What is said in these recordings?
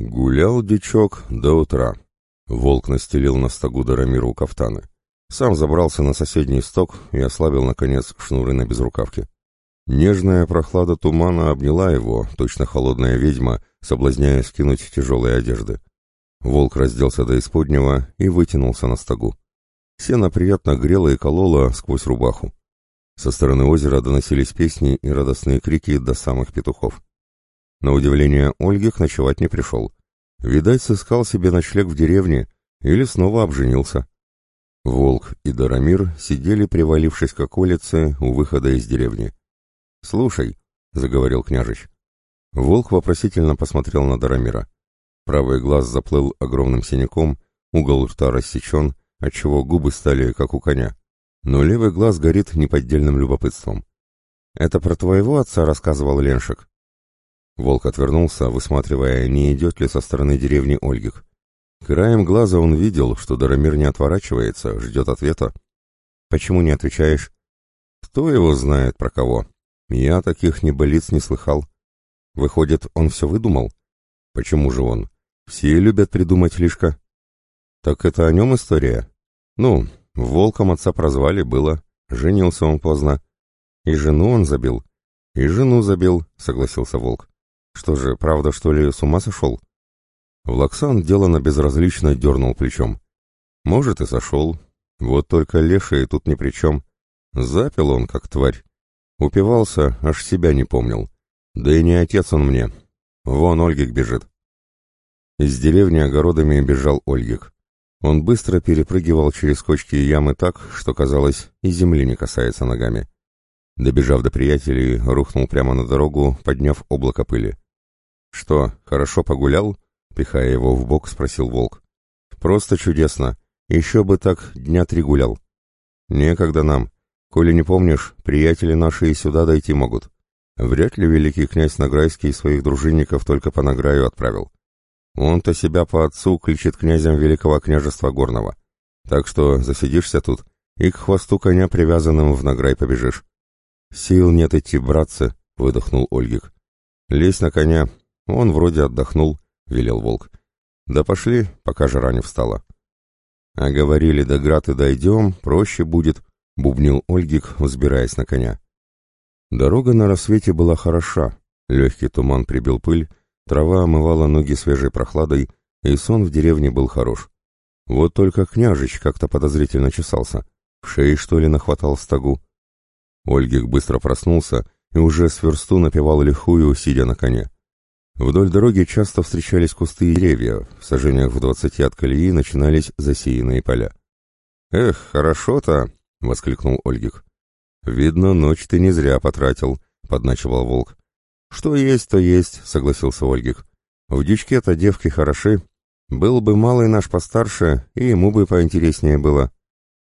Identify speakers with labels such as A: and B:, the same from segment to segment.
A: Гулял дичок до утра. Волк настелил на стогу Дарамиру кафтаны. Сам забрался на соседний сток и ослабил, наконец, шнуры на безрукавке. Нежная прохлада тумана обняла его, точно холодная ведьма, соблазняя скинуть тяжелые одежды. Волк разделся до исподнего и вытянулся на стогу. Сено приятно грело и кололо сквозь рубаху. Со стороны озера доносились песни и радостные крики до самых петухов. На удивление Ольгих ночевать не пришел. Видать, сыскал себе ночлег в деревне или снова обженился. Волк и Дарамир сидели, привалившись к околице у выхода из деревни. «Слушай», — заговорил княжич. Волк вопросительно посмотрел на Дарамира. Правый глаз заплыл огромным синяком, угол рта рассечен, отчего губы стали, как у коня. Но левый глаз горит неподдельным любопытством. «Это про твоего отца рассказывал Леншик?» Волк отвернулся, высматривая, не идет ли со стороны деревни Ольгих. Краем глаза он видел, что Дарамир не отворачивается, ждет ответа. «Почему не отвечаешь?» «Кто его знает про кого? Я таких небылиц не слыхал. Выходит, он все выдумал? Почему же он? Все любят придумать лишка». «Так это о нем история?» «Ну, волком отца прозвали, было. Женился он поздно. И жену он забил». «И жену забил», — согласился волк. Что же, правда, что ли, с ума сошел? Влаксан делано безразлично дернул плечом. Может, и сошел. Вот только леший тут ни при чем. Запил он, как тварь. Упивался, аж себя не помнил. Да и не отец он мне. Вон Ольгик бежит. Из деревни огородами бежал Ольгик. Он быстро перепрыгивал через кочки и ямы так, что, казалось, и земли не касается ногами. Добежав до приятелей, рухнул прямо на дорогу, подняв облако пыли. «Что, хорошо погулял?» — пихая его в бок, спросил волк. «Просто чудесно. Еще бы так дня три гулял». «Некогда нам. Коли не помнишь, приятели наши и сюда дойти могут. Вряд ли великий князь Награйский своих дружинников только по Награю отправил. Он-то себя по отцу кличет князем Великого княжества Горного. Так что засидишься тут и к хвосту коня привязанным в Награй побежишь». «Сил нет идти, братцы», — выдохнул Ольгик. «Лезь на коня, он вроде отдохнул, велел волк. Да пошли, пока жара не встала. А говорили, до Граты дойдем, проще будет, бубнил Ольгик, взбираясь на коня. Дорога на рассвете была хороша, легкий туман прибил пыль, трава омывала ноги свежей прохладой, и сон в деревне был хорош. Вот только княжич как-то подозрительно чесался. В шее, что ли, нахватал стогу. Ольгик быстро проснулся и уже с версту напевал лихую, сидя на коне. Вдоль дороги часто встречались кусты и деревья, в сажениях в двадцати от колеи начинались засеянные поля. «Эх, хорошо-то!» — воскликнул Ольгик. «Видно, ночь ты не зря потратил», — подначивал волк. «Что есть, то есть», — согласился Ольгик. «В дичке-то девки хороши. Был бы малый наш постарше, и ему бы поинтереснее было».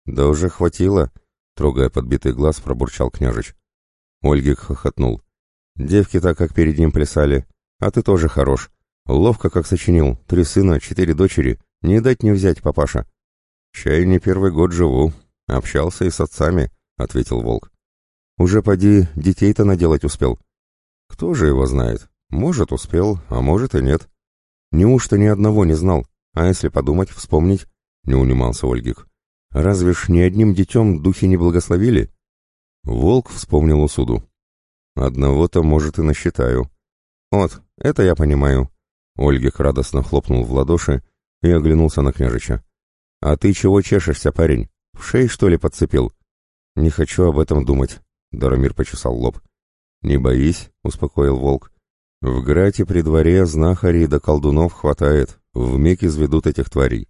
A: «Да уже хватило», — трогая подбитый глаз, пробурчал княжич. Ольгик хохотнул. Девки-то как перед ним плясали. А ты тоже хорош. Ловко как сочинил. Три сына, четыре дочери. Не дать не взять, папаша. Чай не первый год живу. Общался и с отцами, — ответил волк. Уже поди, детей-то наделать успел. Кто же его знает? Может, успел, а может и нет. Неужто ни одного не знал? А если подумать, вспомнить? Не унимался Ольгик. Разве ж ни одним детем духи не благословили? Волк вспомнил усуду. Одного-то, может, и насчитаю. Вот, это я понимаю. Ольгик радостно хлопнул в ладоши и оглянулся на княжича. А ты чего чешешься, парень? В шеи, что ли, подцепил? Не хочу об этом думать. Дарамир почесал лоб. Не боись, успокоил волк. В Грате при дворе знахарей да колдунов хватает, вмиг изведут этих тварей.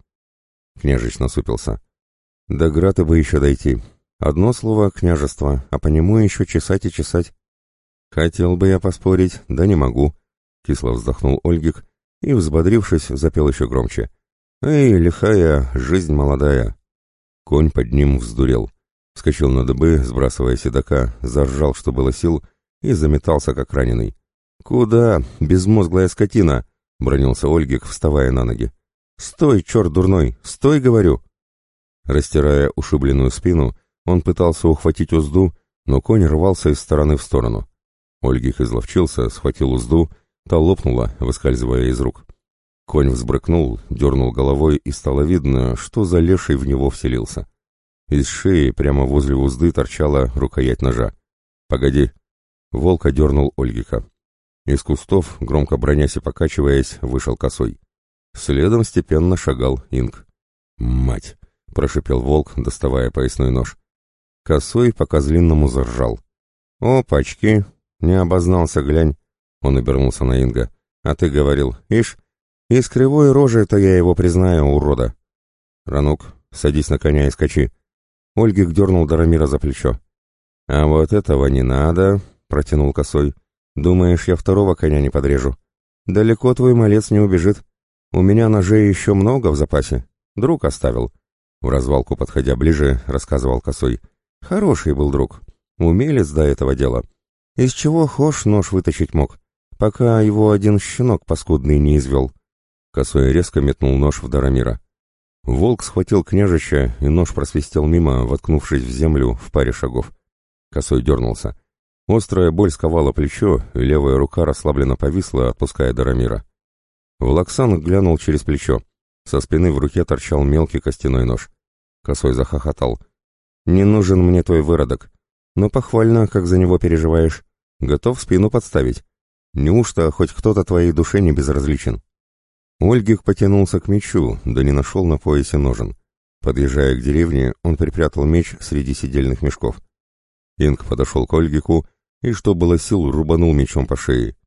A: Княжич насупился. До Граты бы еще дойти. Одно слово — княжество, а по нему еще чесать и чесать. «Хотел бы я поспорить, да не могу», — кисло вздохнул Ольгик и, взбодрившись, запел еще громче. «Эй, лихая, жизнь молодая!» Конь под ним вздурел. Вскочил на дыбы, сбрасывая седока, заржал, что было сил, и заметался, как раненый. «Куда, безмозглая скотина?» — бронился Ольгик, вставая на ноги. «Стой, черт дурной! Стой, говорю!» Растирая ушибленную спину, он пытался ухватить узду, но конь рвался из стороны в сторону. Ольгих изловчился, схватил узду, та лопнула, выскальзывая из рук. Конь взбрыкнул, дернул головой, и стало видно, что за леший в него вселился. Из шеи прямо возле узды торчала рукоять ножа. «Погоди!» Волк одернул Ольгика. Из кустов, громко бронясь и покачиваясь, вышел косой. Следом степенно шагал Инг. «Мать!» — прошипел волк, доставая поясной нож. Косой по козлиному заржал. «О, пачки! Не обознался, глянь!» Он обернулся на Инга. «А ты говорил, ишь, и с кривой рожей-то я его признаю, урода. Ранук, садись на коня и скачи. Ольгик дернул Дарамира за плечо. А вот этого не надо, протянул косой. Думаешь, я второго коня не подрежу? Далеко твой малец не убежит. У меня ножей еще много в запасе. Друг оставил. В развалку, подходя ближе, рассказывал косой. Хороший был друг. Умелец до этого дела. Из чего хошь нож вытащить мог, пока его один щенок паскудный не извел. Косой резко метнул нож в Дарамира. Волк схватил княжича, и нож просвистел мимо, воткнувшись в землю в паре шагов. Косой дернулся. Острая боль сковала плечо, и левая рука расслабленно повисла, отпуская Дарамира. Влаксан глянул через плечо. Со спины в руке торчал мелкий костяной нож. Косой захохотал. «Не нужен мне твой выродок. Но похвально, как за него переживаешь. Готов спину подставить. Неужто хоть кто-то твоей душе не безразличен?» Ольгих потянулся к мечу, да не нашел на поясе ножен. Подъезжая к деревне, он припрятал меч среди сидельных мешков. Инг подошел к Ольгику и, что было сил, рубанул мечом по шее.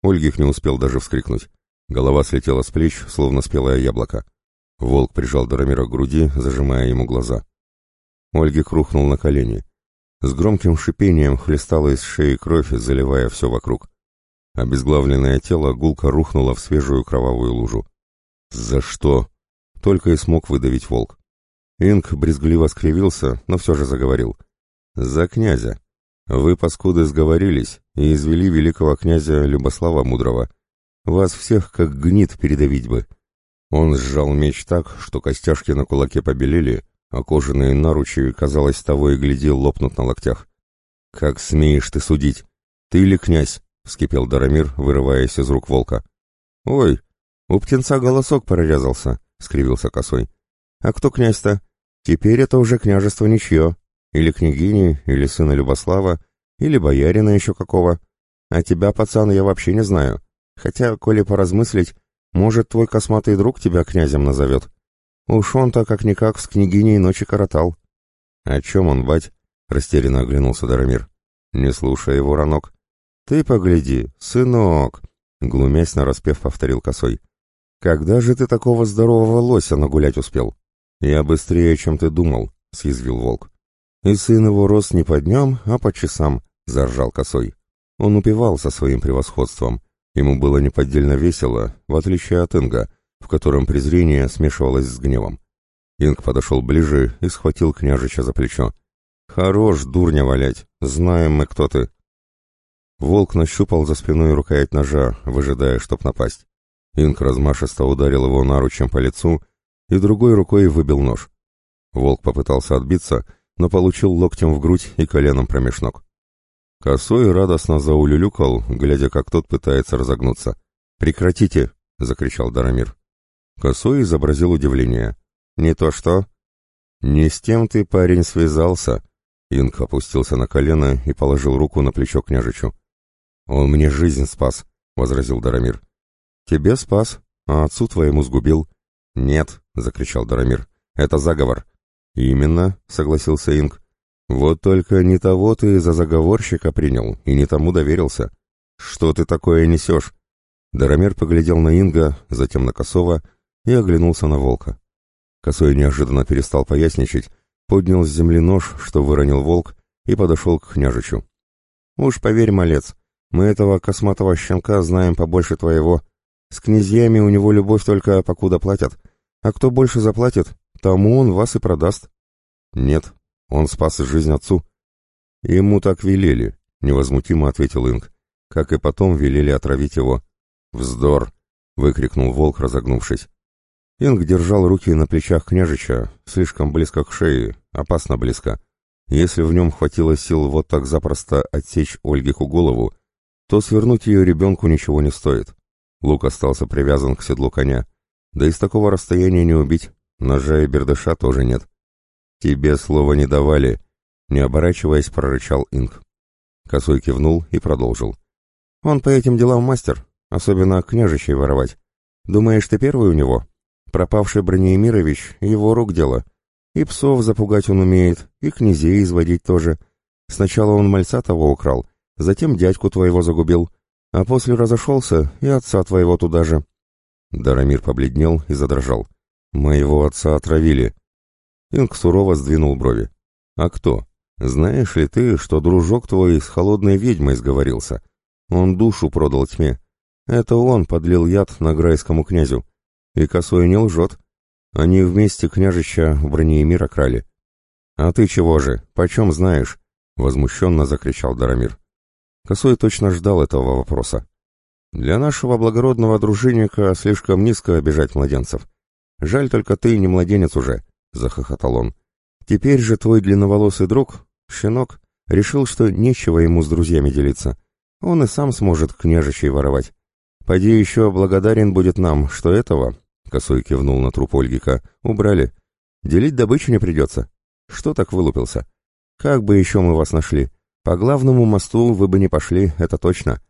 A: Ольгих не успел даже вскрикнуть. Голова слетела с плеч, словно спелое яблоко. Волк прижал Дарамира к груди, зажимая ему глаза. Ольгих рухнул на колени. С громким шипением хлестала из шеи кровь, заливая все вокруг. Обезглавленное тело гулко рухнуло в свежую кровавую лужу. «За что?» — только и смог выдавить волк. Инг брезгливо скривился, но все же заговорил. «За князя. Вы, паскуды, сговорились и извели великого князя Любослава Мудрого. Вас всех как гнит передавить бы». Он сжал меч так, что костяшки на кулаке побелели, а кожаные наручи, казалось, того и гляди, лопнут на локтях. «Как смеешь ты судить? Ты ли князь? — вскипел Дарамир, вырываясь из рук волка. «Ой, у птенца голосок прорезался», — скривился косой. «А кто князь-то? Теперь это уже княжество ничье. Или княгини, или сына Любослава, или боярина еще какого. А тебя, пацан, я вообще не знаю. Хотя, коли поразмыслить, может, твой косматый друг тебя князем назовет. Уж он-то как-никак с княгиней ночи коротал». «О чем он, бать?» — растерянно оглянулся Дарамир. «Не слушай его, Ранок. «Ты погляди, сынок!» — глумясь нараспев повторил косой. «Когда же ты такого здорового лося нагулять успел?» «Я быстрее, чем ты думал», — съязвил волк. «И сын его рос не по дням, а по часам», — заржал косой. Он упивался своим превосходством. Ему было неподдельно весело, в отличие от Инга, в котором презрение смешивалось с гневом. Инг подошел ближе и схватил княжича за плечо. «Хорош, дурня валять, знаем мы, кто ты». Волк нащупал за спиной рукоять ножа, выжидая, чтоб напасть. Инк размашисто ударил его наручем по лицу и другой рукой выбил нож. Волк попытался отбиться, но получил локтем в грудь и коленом промеж ног. Косой радостно заулюлюкал, глядя, как тот пытается разогнуться. «Прекратите!» — закричал Дарамир. Косой изобразил удивление. «Не то что?» «Не с тем ты, парень, связался!» Инк опустился на колено и положил руку на плечо княжичу. «Он мне жизнь спас», — возразил Дарамир. «Тебе спас, а отцу твоему сгубил». «Нет», — закричал Дарамир, — «это заговор». «Именно», — согласился Инг. «Вот только не того ты за заговорщика принял и не тому доверился. Что ты такое несешь?» Дарамир поглядел на Инга, затем на Косова и оглянулся на волка. Косой неожиданно перестал поясничать, поднял с земли нож, что выронил волк, и подошел к княжичу. «Уж поверь, малец, мы этого косматого щенка знаем побольше твоего. С князьями у него любовь только покуда платят. А кто больше заплатит, тому он вас и продаст. Нет, он спас жизнь отцу. Ему так велели, невозмутимо ответил Инг. Как и потом велели отравить его. Вздор! выкрикнул волк, разогнувшись. Инг держал руки на плечах княжича, слишком близко к шее, опасно близко. Если в нем хватило сил вот так запросто отсечь Ольгиху голову, то свернуть ее ребенку ничего не стоит. Лук остался привязан к седлу коня. Да и с такого расстояния не убить. Ножа и бердыша тоже нет. «Тебе слова не давали», — не оборачиваясь, прорычал Инг. Косой кивнул и продолжил. «Он по этим делам мастер, особенно княжичей воровать. Думаешь, ты первый у него? Пропавший Бронеемирович — его рук дело. И псов запугать он умеет, и князей изводить тоже. Сначала он мальца того украл, затем дядьку твоего загубил, а после разошелся и отца твоего туда же». Дарамир побледнел и задрожал. «Моего отца отравили». Инг сурово сдвинул брови. «А кто? Знаешь ли ты, что дружок твой с холодной ведьмой сговорился? Он душу продал тьме. Это он подлил яд на грайскому князю. И косой не лжет. Они вместе княжища Бронеемира крали. «А ты чего же? Почем знаешь?» — возмущенно закричал Дарамир. Косой точно ждал этого вопроса. «Для нашего благородного дружинника слишком низко обижать младенцев. Жаль только ты не младенец уже», — захохотал он. «Теперь же твой длинноволосый друг, щенок, решил, что нечего ему с друзьями делиться. Он и сам сможет княжичей воровать. Поди еще благодарен будет нам, что этого, — косой кивнул на труп Ольгика, — убрали. Делить добычу не придется. Что так вылупился? Как бы еще мы вас нашли? По главному мосту вы бы не пошли, это точно.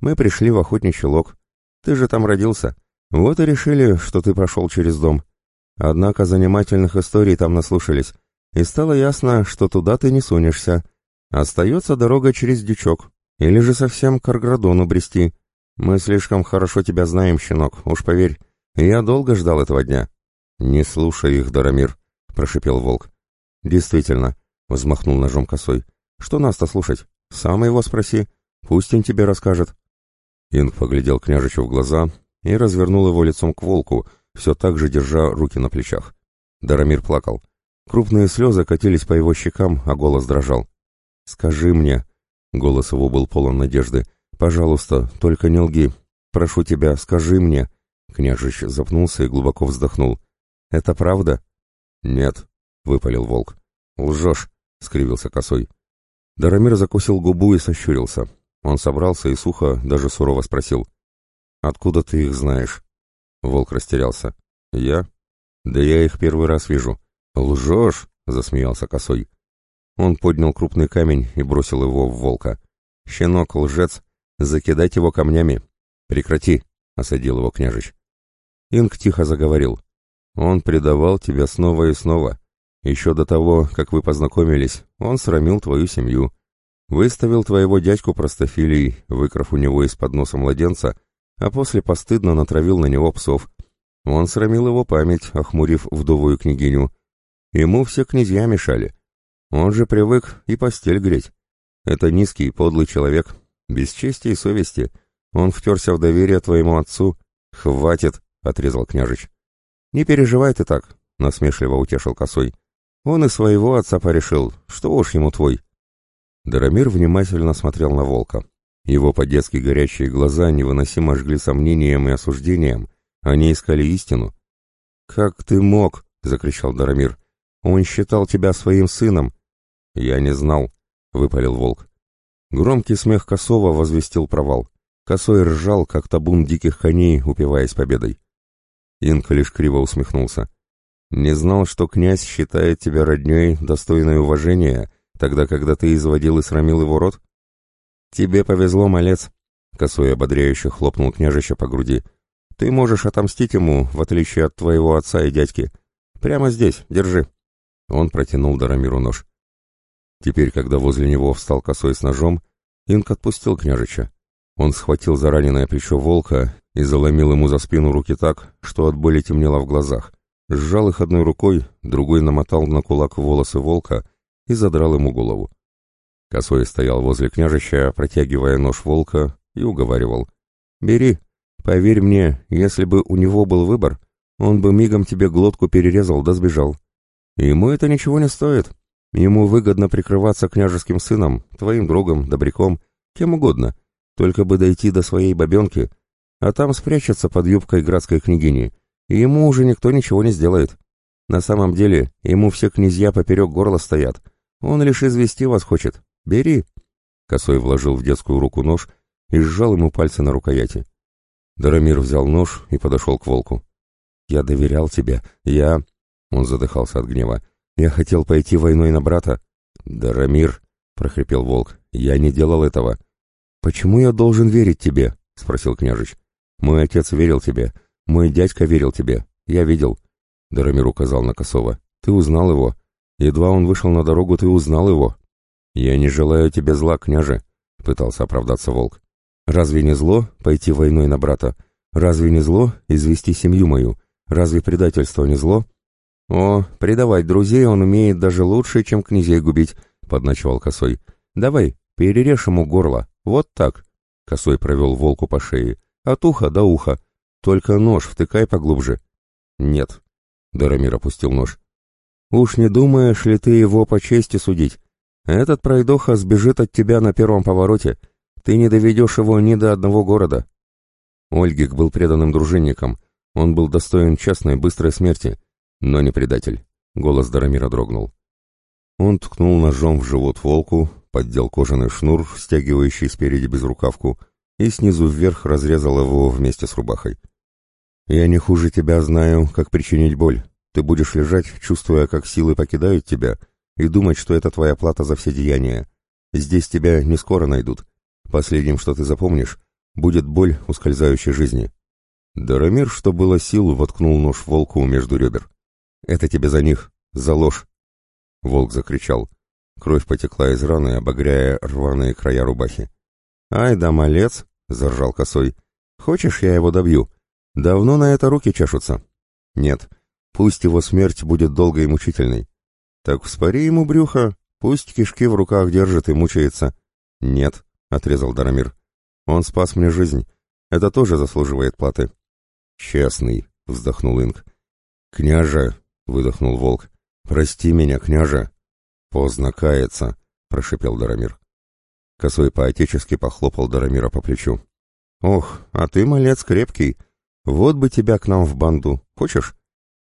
A: Мы пришли в охотничий лог. Ты же там родился. Вот и решили, что ты прошел через дом. Однако занимательных историй там наслушались, и стало ясно, что туда ты не сунешься. Остается дорога через дючок, или же совсем к Арградону брести. Мы слишком хорошо тебя знаем, щенок, уж поверь. Я долго ждал этого дня. Не слушай их, Дарамир, прошипел волк. Действительно, взмахнул ножом косой. Что нас-то слушать? Сам его спроси, пусть он тебе расскажет. Инг поглядел княжичу в глаза и развернул его лицом к волку, все так же держа руки на плечах. Дарамир плакал. Крупные слезы катились по его щекам, а голос дрожал. «Скажи мне...» — голос его был полон надежды. «Пожалуйста, только не лги. Прошу тебя, скажи мне...» Княжич запнулся и глубоко вздохнул. «Это правда?» «Нет», — выпалил волк. «Лжешь», — скривился косой. Дарамир закусил губу и сощурился. Он собрался и сухо, даже сурово спросил. «Откуда ты их знаешь?» Волк растерялся. «Я? Да я их первый раз вижу». «Лжешь?» — засмеялся косой. Он поднял крупный камень и бросил его в волка. «Щенок, лжец! Закидать его камнями!» «Прекрати!» — осадил его княжич. Инг тихо заговорил. «Он предавал тебя снова и снова. Еще до того, как вы познакомились, он срамил твою семью. Выставил твоего дядьку простофилий, выкрав у него из-под носа младенца, а после постыдно натравил на него псов. Он срамил его память, охмурив вдовую княгиню. Ему все князья мешали. Он же привык и постель греть. Это низкий, подлый человек, без чести и совести. Он втерся в доверие твоему отцу. Хватит, — отрезал княжич. Не переживай ты так, — насмешливо утешил косой. Он и своего отца порешил, что уж ему твой. Дарамир внимательно смотрел на волка. Его по-детски горячие глаза невыносимо жгли сомнением и осуждением. Они искали истину. «Как ты мог?» — закричал Дарамир. «Он считал тебя своим сыном». «Я не знал», — выпалил волк. Громкий смех Косова возвестил провал. Косой ржал, как табун диких коней, упиваясь победой. Инка лишь криво усмехнулся. Не знал, что князь считает тебя родней, достойной уважения, тогда, когда ты изводил и срамил его род? Тебе повезло, малец. Косой ободряюще хлопнул княжича по груди. Ты можешь отомстить ему, в отличие от твоего отца и дядьки. Прямо здесь, держи. Он протянул Дарамиру нож. Теперь, когда возле него встал косой с ножом, Инк отпустил княжича. Он схватил за раненое плечо волка и заломил ему за спину руки так, что от боли темнело в глазах сжал их одной рукой, другой намотал на кулак волосы волка и задрал ему голову. Косой стоял возле княжища, протягивая нож волка, и уговаривал. «Бери. Поверь мне, если бы у него был выбор, он бы мигом тебе глотку перерезал да сбежал. Ему это ничего не стоит. Ему выгодно прикрываться княжеским сыном, твоим другом, добряком, кем угодно, только бы дойти до своей бабенки, а там спрячется под юбкой градской княгини, и ему уже никто ничего не сделает. На самом деле, ему все князья поперек горла стоят. Он лишь извести вас хочет. Бери!» Косой вложил в детскую руку нож и сжал ему пальцы на рукояти. Дарамир взял нож и подошел к волку. «Я доверял тебе. Я...» Он задыхался от гнева. «Я хотел пойти войной на брата». «Дарамир», — прохрипел волк, — «я не делал этого». «Почему я должен верить тебе?» — спросил княжич. «Мой отец верил тебе. Мой дядька верил тебе. Я видел». Дарамир указал на Косова. «Ты узнал его. Едва он вышел на дорогу, ты узнал его». «Я не желаю тебе зла, княже», — пытался оправдаться волк. «Разве не зло пойти войной на брата? Разве не зло извести семью мою? Разве предательство не зло?» «О, предавать друзей он умеет даже лучше, чем князей губить», — подначивал Косой. «Давай, перережь ему горло. Вот так». Косой провел волку по шее. «От уха до уха. Только нож втыкай поглубже». «Нет». Дарамир опустил нож. «Уж не думаешь ли ты его по чести судить? Этот пройдоха сбежит от тебя на первом повороте. Ты не доведешь его ни до одного города». Ольгик был преданным дружинником. Он был достоин честной, быстрой смерти, но не предатель. Голос Дарамира дрогнул. Он ткнул ножом в живот волку, поддел кожаный шнур, стягивающий спереди безрукавку, и снизу вверх разрезал его вместе с рубахой. «Я не хуже тебя знаю, как причинить боль. Ты будешь лежать, чувствуя, как силы покидают тебя, и думать, что это твоя плата за все деяния. Здесь тебя не скоро найдут. Последним, что ты запомнишь, будет боль ускользающей жизни». Дарамир, что было сил, воткнул нож волку между ребер. «Это тебе за них, за ложь!» Волк закричал. Кровь потекла из раны, обогряя рваные края рубахи. «Ай да малец!» — заржал косой. «Хочешь, я его добью? Давно на это руки чешутся?» «Нет, пусть его смерть будет долгой и мучительной. Так вспори ему брюхо, пусть кишки в руках держит и мучается». «Нет», — отрезал Дарамир. «Он спас мне жизнь. Это тоже заслуживает платы». «Честный», — вздохнул Инг. «Княже», — выдохнул волк, — «прости меня, княже». «Поздно каяться», — прошипел Дарамир. Косой по-отечески похлопал Дарамира по плечу. «Ох, а ты, малец, крепкий. Вот бы тебя к нам в банду. Хочешь?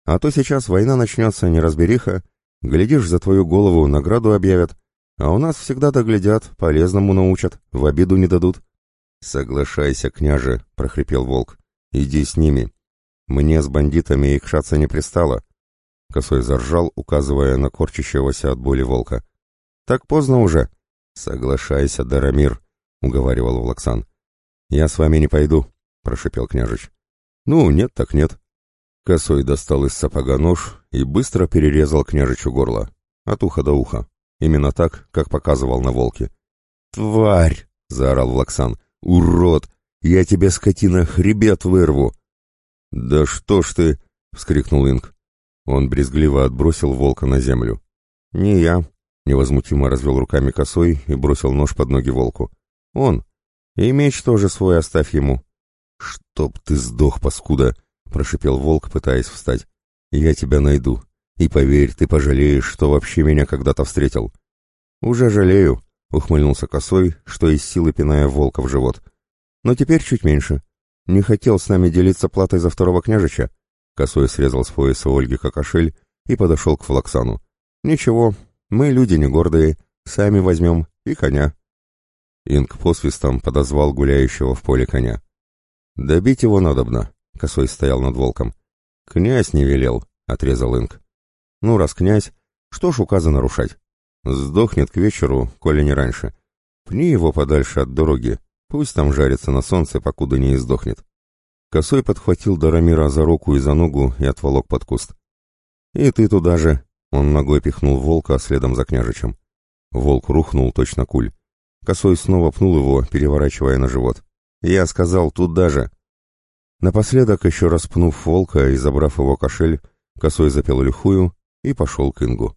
A: А то сейчас война начнется, неразбериха. Глядишь, за твою голову награду объявят. А у нас всегда доглядят, полезному научат, в обиду не дадут». «Соглашайся, княже», — прохрипел волк. «Иди с ними. Мне с бандитами икшаться не пристало». Косой заржал, указывая на корчащегося от боли волка. «Так поздно уже». «Соглашайся, Дарамир», — уговаривал Влаксан. «Я с вами не пойду», — прошипел княжич. «Ну, нет так нет». Косой достал из сапога нож и быстро перерезал княжичу горло. От уха до уха. Именно так, как показывал на волке. «Тварь!» — заорал Влаксан. «Урод! Я тебе, скотина, хребет вырву!» «Да что ж ты!» — вскрикнул Инг. Он брезгливо отбросил волка на землю. «Не я», — невозмутимо развел руками косой и бросил нож под ноги волку. «Он. И меч тоже свой оставь ему». «Чтоб ты сдох, паскуда!» — прошипел волк, пытаясь встать. «Я тебя найду. И поверь, ты пожалеешь, что вообще меня когда-то встретил». «Уже жалею», — ухмыльнулся косой, что из силы пиная волка в живот. «Но теперь чуть меньше. Не хотел с нами делиться платой за второго княжича. Косой срезал с пояса Ольги кокошель и подошел к Флаксану. «Ничего, мы люди не гордые, сами возьмем и коня». Инг посвистом подозвал гуляющего в поле коня. «Добить его надобно», — Косой стоял над волком. «Князь не велел», — отрезал Инг. «Ну, раз князь, что ж указа нарушать? Сдохнет к вечеру, коли не раньше. Пни его подальше от дороги, Пусть там жарится на солнце, покуда не издохнет. Косой подхватил Дарамира за руку и за ногу и отволок под куст. «И ты туда же!» — он ногой пихнул волка следом за княжичем. Волк рухнул точно куль. Косой снова пнул его, переворачивая на живот. «Я сказал, туда же!» Напоследок, еще раз пнув волка и забрав его кошель, Косой запел лихую и пошел к Ингу.